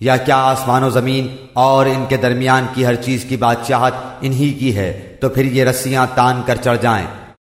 یا کیا آسمان و زمین اور ان کے درمیان کی ہر چیز کی بادشاہت انہی کی ہے تو پھر یہ رسیاں تان کر چڑھ جائیں۔